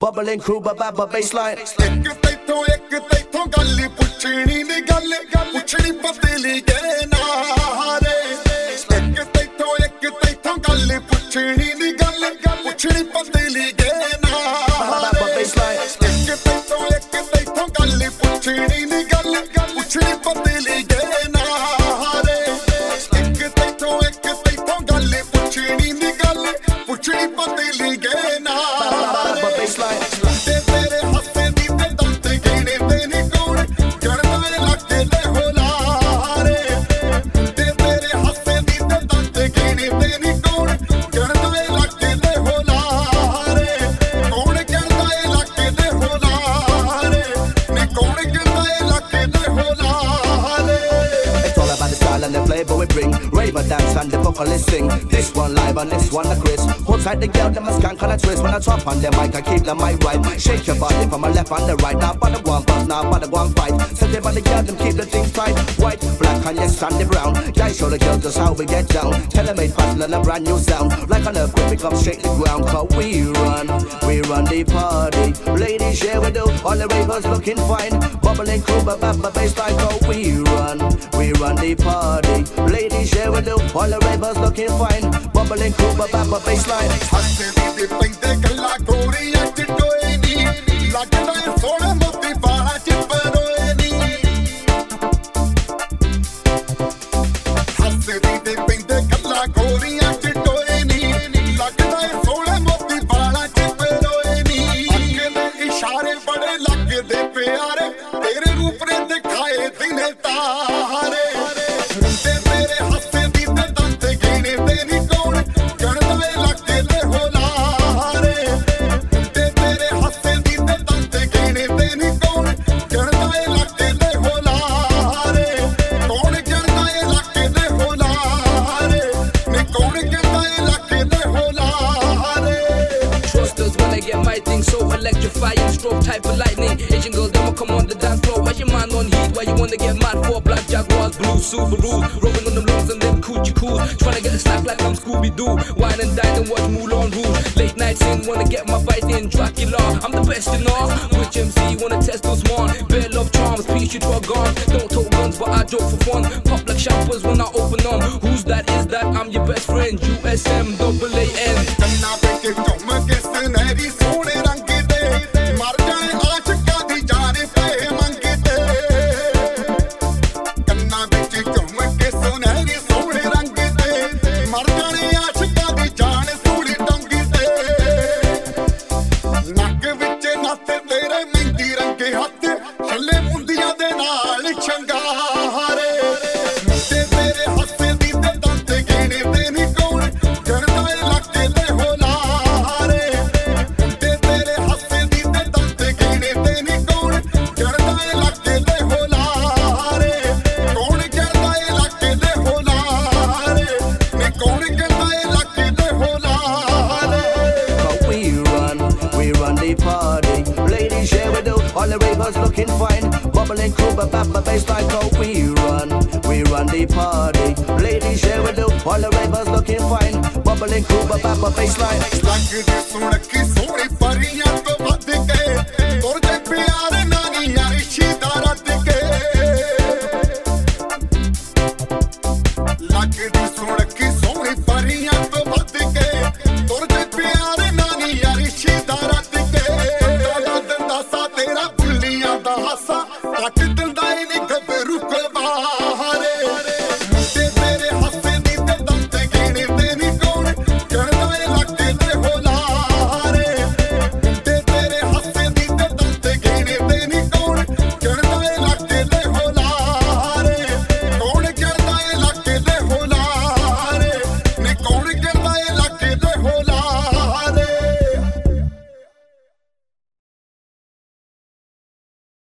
Bubbling crew, ba ba ba baseline. ਇੱਕ ਤੈਥੋਂ ਇੱਕ ਤੈਥੋਂ ਗੱਲ ਪੁੱਛਣੀ ਦੀ ਗੱਲ ਪੁੱਛਣੀ ਪਤਲੀ ਗਏ ਨਾਰੇ ਇੱਕ ਤੈਥੋਂ ਇੱਕ ਤੈਥੋਂ ਗੱਲ ਪੁੱਛਣੀ ਦੀ ਗੱਲ ਪੁੱਛਣੀ ਪਤਲੀ ਗਏ ਨਾਰੇ ਇੱਕ ਤੈਥੋਂ ਇੱਕ ਤੈਥੋਂ ਗੱਲ ਪੁੱਛਣੀ ਦੀ ਗੱਲ ਪੁੱਛਣੀ ਪਤਲੀ ਗਏ ਨਾਰੇ ਇੱਕ ਤੈਥੋਂ ਇੱਕ ਤੈਥੋਂ ਗੱਲ ਪੁੱਛਣੀ ਦੀ ਗੱਲ ਪੁੱਛਣੀ ਪਤਲੀ ਗਏ ਨਾਰੇ Baseline. Flavor we bring. Raver dance and the vocalist sing. This one live and this one a Chris. Hold tight the girl, them a skank and a twist. When I drop on the mic, I keep the mic right. Shake your body from my left and the right. Now bother go on buzz, now bother go on fight. Set them on the girl, them keep the things tight. White, black and yes and the brown. Guys show the girls just how we get down. Tell them ain't passing a brand new sound. Like an earthquake, we come straight to the ground. Cause we run, we run the party. Ladies, yeah we do. All the ravers looking fine. Bubbling crew, but ba ba baseline. Cause we run, we run the party. Ladies, here we do. All the rivers looking fine. Bubbling cool, but baba baseline. Type of lightning. Asian girls, will come on the dance floor. Why your mind on heat? Why you wanna get mad for? Black Jaguars, blue Subaru, rolling on them lungs and them coochie cool. Tryna get a snack like I'm Scooby Doo. Wine and dine and watch Moulin Rouge. Late nights in, wanna get my bite in. Dracula, I'm the best, you know. Which MC wanna test those one? Bare love charms, peace you drug on. Don't talk guns, but I joke for fun. Pop like shoppers when I open them. Who's that? Is that? I'm your best friend. USM, double A N. bubbling cool, but baba bass like oh we run, we run the party. Ladies, yeah we do, all the ravers looking fine, bubbling cool, but baba bass like.